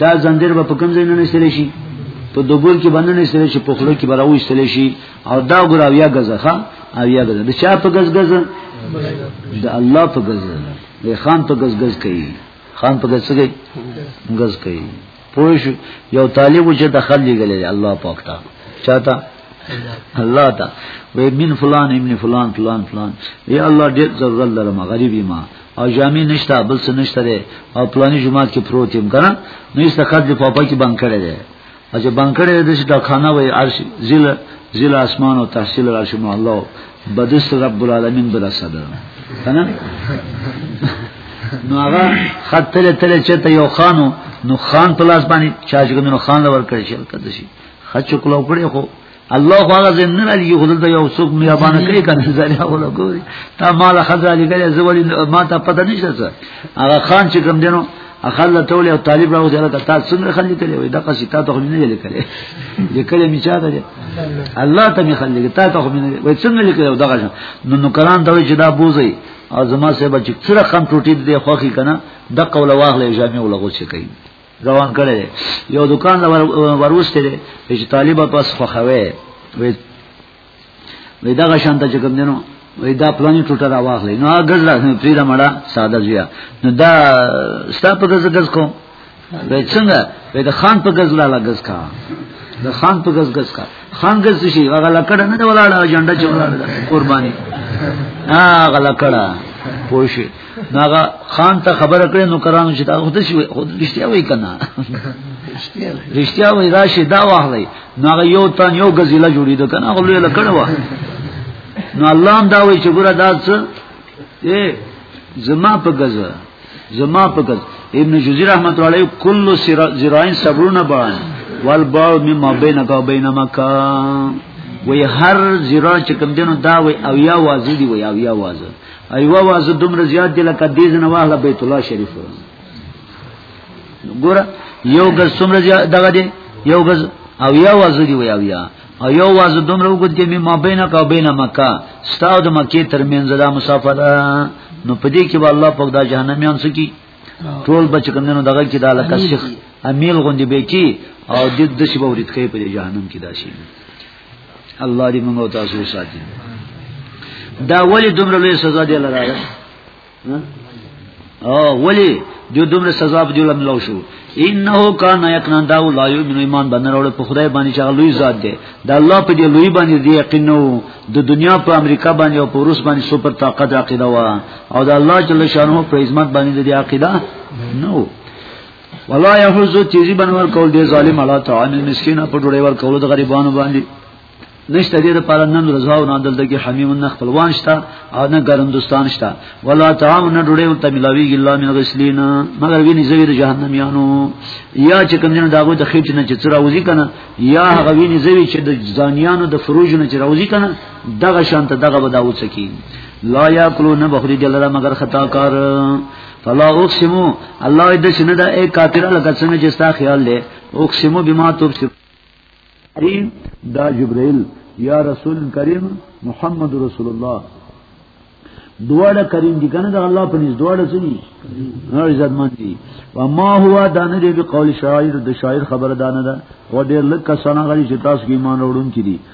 Speaker 1: دا زندیر به په کوم ځای نه نشل شي په دوبول کې باندې نشل شي په خلو کې براو استل شي او دا ګراویا غزخه او یا غزه د چا په غز غز د الله په غز د خان په غز غز کوي خان په غز کوي غز کوي پوه شو یو طالب چې دخل لګلې الله پاک تا چاته الله تا وې من فلان ابن فلان فلان فلان یا الله دې ضرورت لرم غریبی ما او جامع نشته بل څه نشته دی او پلاني جماعت کې پروت یم کنه نو یې سخت دی پاپا کې بند کړی دی اجه بند کړی دی چې دا خانه وای عرش ذل ذل اسمان او تحصیل عرش مو الله بدس رب العالمین بلا صدر کنه نو هغه خط تل تل چې ته یو خانو نو خان پلاس باندې چا چې نو خان لور کړی شي کده شي خچ کلو کړی خو الله خو هغه زمنه نه لګي خدای ته یو څوک میا باندې کوي کنه زړه ولا ګوري تا مال خزا لګي زولي ما ته پته نشته څه هغه خان چې کوم دینو اخل ټول او طالب راو زړه ته تاسو څنګه خلک کړي وي دغه ستا ته نه ویل کړي لیکل می چا ده الله ته می خلک تا ته نه وي څنګه لیکل دغه نو نو کران ته چې دا بوزي او زما سه بچ څه رقم ټوټې دي خوخي کنه د قول واغله جامع ولغو چې کوي روان کړی دی یو دکان له وروسته دی چې طالبه پس خوخوي وي وي دغه شانته چې کوم دینو وي دا پلاني ټوټه را واخلې نو هغه ګرځا پریدا مړه ساده زیه نو دا ستا په ګز ګز کوم وای څنګه وای د خان په غزل لا غز کا د خان په غز غز کا خان غز شي هغه لکړه نه ولاړه جنډه چولاړه قرباني هغه لکړه پوښي ناغه خان ته خبر کړې نو کرانو چې دا خود شي خود رښتیا وای کنه رښتیا وای راشي دا واخلې ناغه یو تن یو غزيله جوړې ده کنه غلې لکړه وا نو الله هم دا وای چې ګوره دا څه اے زما په غزه زما په غزه ابن جوزی رحمت الله علیه کل زراین صبرونه بان والباو مما بینک و بین مکه وی هر زرا چې کم دینو دا وی او یا وازی دی وی او یا وازی ایوه وازه دومره زیات دی لکه دې نه واهله بیت الله شریف ګور یو غز څومره زیات دغه دی یو غز او یو وازه دی وی او یا او یو وازه دومره وګد کې ما بینه کا بینه مکه ستاو د مکه ترمنځ دا مسافر نو پدې کې والله په دا جهنميان سکی ټول بچ کمنو دغه کې دا لکه شیخ امیل غوندي به کی او د دې شی به ورید کوي په جهنم کې دا شي الله دې موږ تاسو ساتي دا ولی دومره لوی سزا دی لراله او ولی جو دومره سزا په جوړم لو شو انه کان یقینا دا لا یمن ایمان باندې راوړ په خدای باندې چې لوی ذات دی دا الله په دې لوی باندې دی یقین نو د دنیا په امریکا باندې او په روس باندې سپر طاقت عقیده وا او دا الله جل شانه په عظمت باندې دی عقیده نو ولا يحز تیزی بنور کول دی ظالم علا طعام المسکین په ډوړې ور کول د غریبانو باندې نشته دې لپاره نن رضاو نه دلته کې حمیم نه خپلوان شته او نه ګرندستان شته ولا طعام نه ډوډۍ ته ملاوي الا من غسلین مگر ویني زوی د جهنم یانو یا چې کوم جن داغو د خېټ نه چې تر اوځي کنه یا هغه ویني زوی چې د ځانیانو د فروج نه چې راوځي کنه دغه شانته دغه بداوڅ کی لا یاکلو نه بخری دلته مگر خطا کار فلا اقسمو الله دې شنه دا اے کافر لکه څنګه چې ستا خیال دی اقسمو بما تبصر کریم دا جبرائیل یا رسول کریم محمد رسول الله دواړه کریم دي کنه د الله په نس دواړه سړي نو عزت مان دي و ما هو دانه دی به قول شاعر د شاعر خبردانه ده و ډېر لکه سنا غري چې تاسو کې ایمان وروړون کړي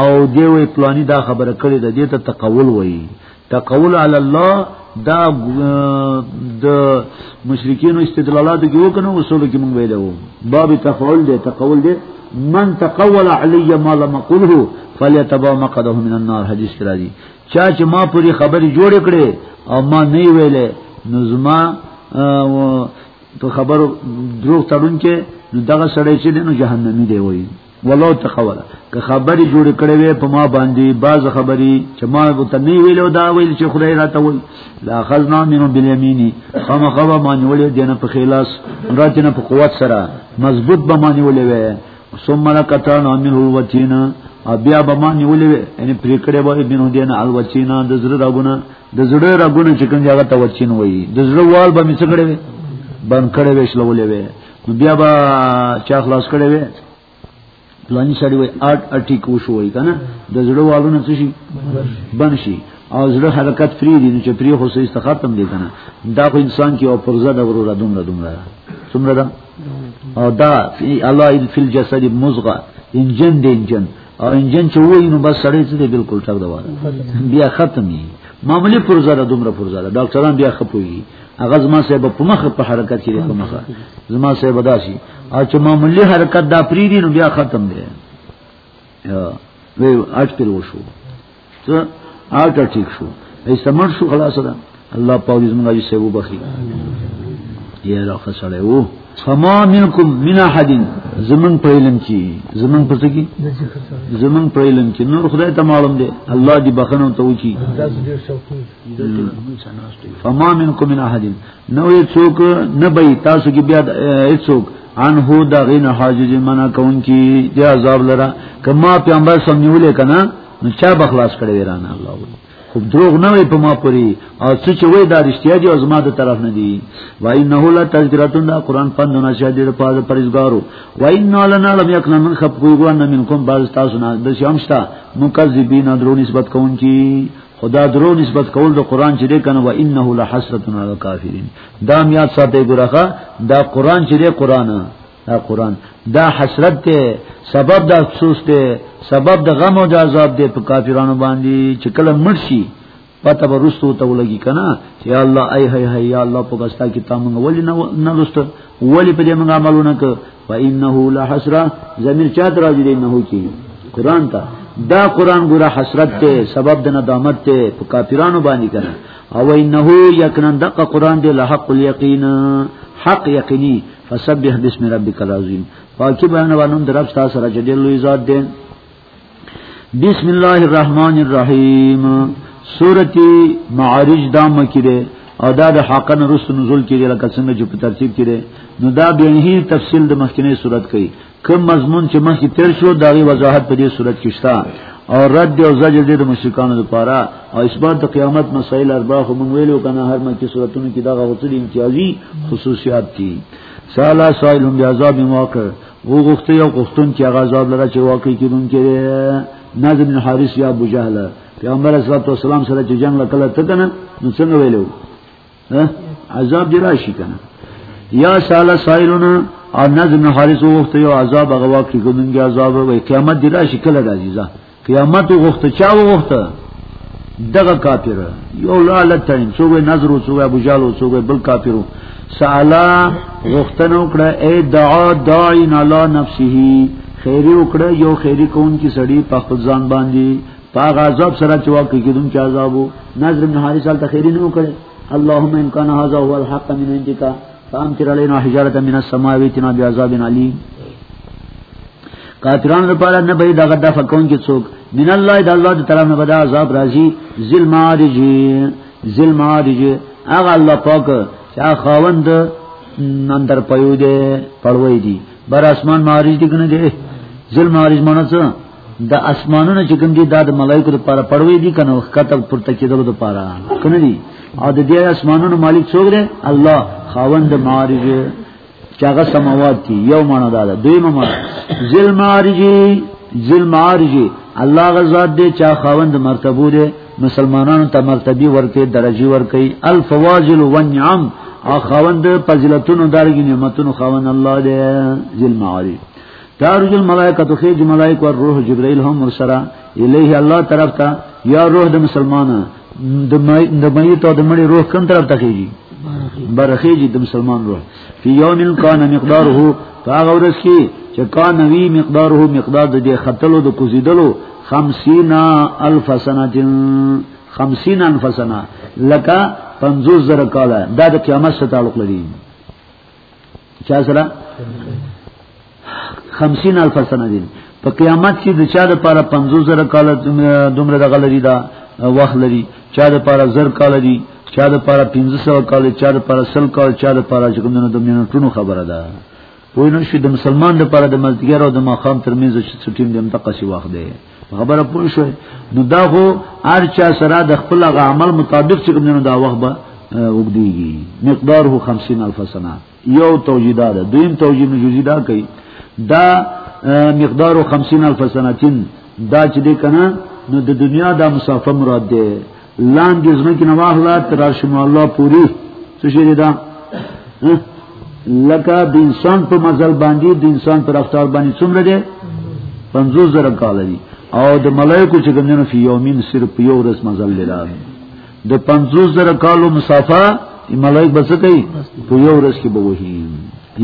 Speaker 1: او دی وی پلانی دا خبره کړی د دې ته تقول وایي تقول علی الله دا د مشرکین استدلالات کې وکنه اصول کې مونږ ویلو باب تفعول دی تقول دی من تقول علی ما لم اقله فلیتبع مقده من النار حدیث کرا دی چا چې ما پوری خبرې جوړ کړې او ما نه ویلې نو زما په خبرو دروغ تړون کې نو دغه سړی چې نو جهنمی دی وایي ولو تقولا که خبرې جوړ کړې وې په ما باندې باز خبرې چې ما ته نه ویلو دا ویل چې خدای راته وي لا خزنا منو بالیمینی خامخوا ما نیولې دینه په خلاص راځنه په قوت سره مضبوط به ما نیولې وې ثم لکتان عمل الوتینا بیا به ما نیولې وې ان پرې کړې به بنو دینه الوتینا د زړه راګونه د زړه راګونه چې کوم ځای ته وچین وي د زړه وال به می څه کړې وې بند کړې وې شلولې وې نو بیا با چا خلاص کړي وي پلاني سړی وي اټ اټي کو شو وي کنه د زړه والونه څه شي بن شي او زړه حرکت فری دي چې فری خو سې ختم دي کنه دا خو انسان کې او پرزه د وروره دومره دومره څومره ده او دا الله ان فی الجسد مزغه انجن دی انجن او انجن چې وای نو بس سړی څه دی بالکل ټک دا بیا ختمي معاملې پرزه ده دومره پرزه ده ډاکټران بیا خپوي هغه زما صاحب په مخ په حرکت کې په مخ زما صاحب داسي او چې معمولی حرکت دا پری دي نو بیا ختم دی وی اټ پر وشو ته اټ ټیک شو ایستمر شو خلاص ده الله پاک دې زموږ یې سبب بخي یې راخه سره وو فما منکم من احد زمن په علم کې زمن په څه کې زمن په علم کې نور خدای ته معلوم دی الله دی بخنه ته وچی فما منکم من احد نو یې څوک نه به تاسو کې بیا هیڅوک ان هو دا غین حاجز منا کون کی دی عذاب لرا کما پیغمبر سم نیولې کنا نو چا بخلاص کړي ورانه الله خو دروغ نه وي په ما پوری او څه چې وای دا رښتیا دي او زما د طرف نه دي و انه لا تذکرتون دا قران پند نه شه دي په پرېزګارو و ان لنا لم یکن من خب کوی نه منکم بعض تاسو نه د شمشتا مکذبین درو نسبت کون کی خدا درو نسبت کول د قران چې دی کنه و انه لحسرتنا الکافرین دا میات ساته ګرخه دا قران چې دی قران دا قران دا حسرت ته سبب د افسوس ته سبب د غم او د عذاب دی په کافرانو باندې چې کله مرشي پته ورستو ته ولګي کنه چې یا الله ای هی هی یا الله په بستا کې تا مونږ ولې نه رستو ولې په دې مونږ عملونه ک و انه لحسره زمير چا تراجي دی نه کی قران ته دا قران ګوره حسرت ته سبب د ندامت ته په کافرانو باندې کنه او انه یقینا دغه قران دی لحق الیقین حق یقینی فسبح بسم ربک العظیم پاکی بیان وانم در رب ستا سره چې ډېر لوی ذات دی بسم الله الرحمن الرحیم سورتی معارج دا مکی ده او دا د حقن رسو نزول کېږي لکه څنګه چې په ترتیب کړي نو دا به هی تفصیل د مخکنی صورت کوي کوم مضمون چې مخکې تیر شو دا غي وضاحت په دې صورت کې شته او رد او زجر دې د مشرکانو لپاره او اثبات د قیامت مسائل اربع خو مونږ ویلو کنه هر مکه صورتونو کې دا غوښتل امتیازي خصوصیات دي سالا سائل هم عذاب موقع وو غوښته یو غوښتون چې هغه عذاب لره چې واقع کیدون کې نازم بن حارث یا ابو جهل پیغمبر اسلام والسلام سره چې جنگ لکله تکنه نو څنګه ویلو عذاب دی راشي کنه یا سال سائلنا او نظم حارث وخت یو عذاب هغه وخت کومنګ عذاب وي قیامت دی راشي کله راځي ځا قیامت وخت چا وخت دغه کافر یو لالت تاین څو نظر څو ابو جال څو بل کافرو سالا غختن وکړه اے دعا داعین علی نفسه خیری وکړه یو خیری کون کی سړی په خپل ځان باندې پاغه عذاب سره چې واقع کیدون چې عذابو نظر ابن حارث ال تخیری نه وکړي اللهم ان كان هذا هو الحق من عندك فامطر علينا حجاره من السماء واتنا بعذاب عليم کافرانو لپاره نه به دغه د فکون کې څوک من الله د الله د طرف نه به عذاب راځي ذل مارج ذل مارج هغه الله پاک چې خاوند اندر پيو دې پړوي دي بر اسمان مارج دي کنه دې ذل مارج مونږ د اسمانونو چې کوم دي دا د ملایکو لپاره پړوي دي کنه وخت پورته کېدل لپاره کنه دي او د دې اسمانونو مالک څوک دی الله خاوند معارج چې هغه سماوات دي یو معنا دا ده دوی معنا ذل معارج ذل معارج الله غزاد دې چا خاوند مرتبه دي مسلمانانو ته مرتبه ورکې درجه ورکې الفواضل والنعم او خاوند فضیلتونو دارګي نعمتونو خاوند الله دې ذل معارج تارج الملائکه تو خیج ملائکه او روح جبرائیل هم ورسره الیه الله طرف ته یا روح د مسلمانه د میت او د مړي روح کوم طرف ته کیږي برخیږي د مسلمان روح فی یوم کان مقداره فاغه ورس کی چې کان وی مقداره مقدار د دې خطلو د کوزیدلو 50 الف سنه 50 الف سنه لکه 50 زره کاله دا د قیامت سره تعلق لري چا سره 50 الف سنه دي په قیامت کې د چا لپاره 50 زره کال دومره دغه لري دا وخت لري چا لپاره زر کال دي چا لپاره 1500 کال چا لپاره 100 کال چا لپاره چې کومونه د منټونو خبره ده وای نو شي د مسلمان لپاره د مزګر او د ماقام ترمنځ چې ټیم د متقسی وخت دی خبره پوه شو نو دا خو هر چا سره د خپل عمل مطابق چې کوم دا وخت به وګدیږي مقدار هو 50 الف سنه یو توجیه دا ده دویم توجیه نجوزی دا کوي دا مقدار هو 50 الف سنه تین دا چې دې کنه نو د دنیا دا مسافه مراد ده لاندې زمکه نه واخلا تر شم الله پوری څه شي دا لکه د انسان په مزل باندې د انسان پر رفتار باندې څومره دی 50 زره کال دی او د ملائکو چې ګندنه فی یومین صرف یو ورځ مزل لرا د 50 زره کالو مسافه ملائک بس کوي په یو ورځ کې به وਹੀ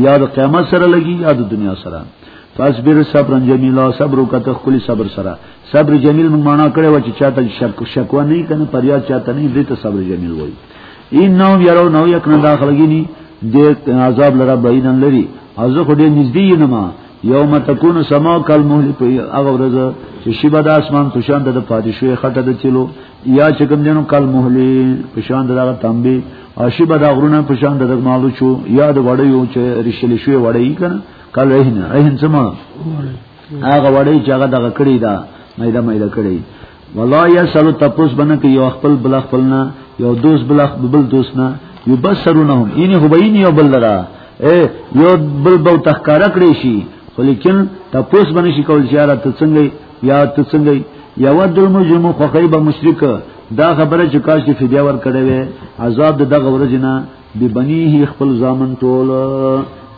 Speaker 1: یا د قیامت سره لګي یا د دنیا سره فاصبر صبر جمیلا صبر وکړه ته خپل صبر سره صبر جمیل موږ معنا کړی و چې چاته شک شکوا نه کنه پریاد چاته نه دې ته صبر جمیل وایي ان نو یرو نو یک نه داخلګینی دې عذاب لره بینن لري از خو دې نږدې نه ما یوم تکون سما کل مهل په هغه ورځ چې شیبه د اسمان په شان د پادشوي خټه د چلو یا چې کوم دینو کل مهل په شان د هغه تنبي او شیبه د غرونه په شان د مالو چو یا د وړیو چې رشل شوی وړی کنه کله رهن رهن سم هغه وړي چې هغه دغه کړی دا مېدا مېدا کړی ولا یسلو تپوس بنه کې یو خپل بل خپل نه یو دوست بل بل دوست نه یو بسرونهم ان هو بین یو بل را اے یو بل بو تخکار کړی شي خو لیکن تپوس بنه شي کول چې را ته څنګه یا ته څنګه یو دل مجرم خو خیبه مشرک دا خبره چې کاش کې فدیه ور کړې وې عذاب دغه ورځ نه ببنیه خپل زامن ټول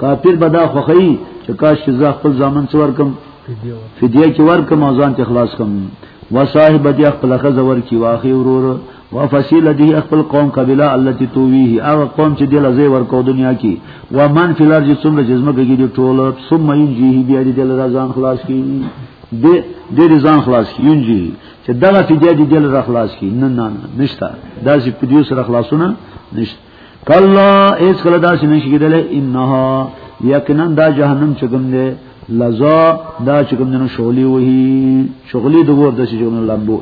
Speaker 1: کافر بدا خوخی چې کاش چې زه خپل زامن څور کم فدیه کې ور کم ځان ته خلاص کم وصاحب دی خپل خزه ور کی واخی ورور وفصیل دی خپل قوم قبیله التي تویه هغه قوم چې دل زی ور کو دنیا کې و من فی الارض ثم جسمه کې دی ټول ثم ینجیه بیا دی دل ځان خلاص کی دې دې ځان خلاص کی ینجیه چې دغه فدیه دې جل را خلاص کی نه نه نه نشته دا چې فدیو سره خلاصونه نشته کلا اس کله دا چې نشي کېدل انها یقینا دا جهنم چې کوم دی لزا دا چې کوم نه شغلی وهی شغلی د ور د چې کوم لمبو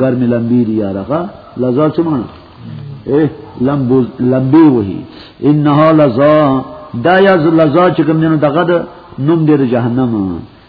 Speaker 1: ګرمي لمبي دی یارغه لزا چې معنی اے لمبو لمبي وهی انها لزا دا یا لزا چې کوم نه دغه نوم دی د جهنم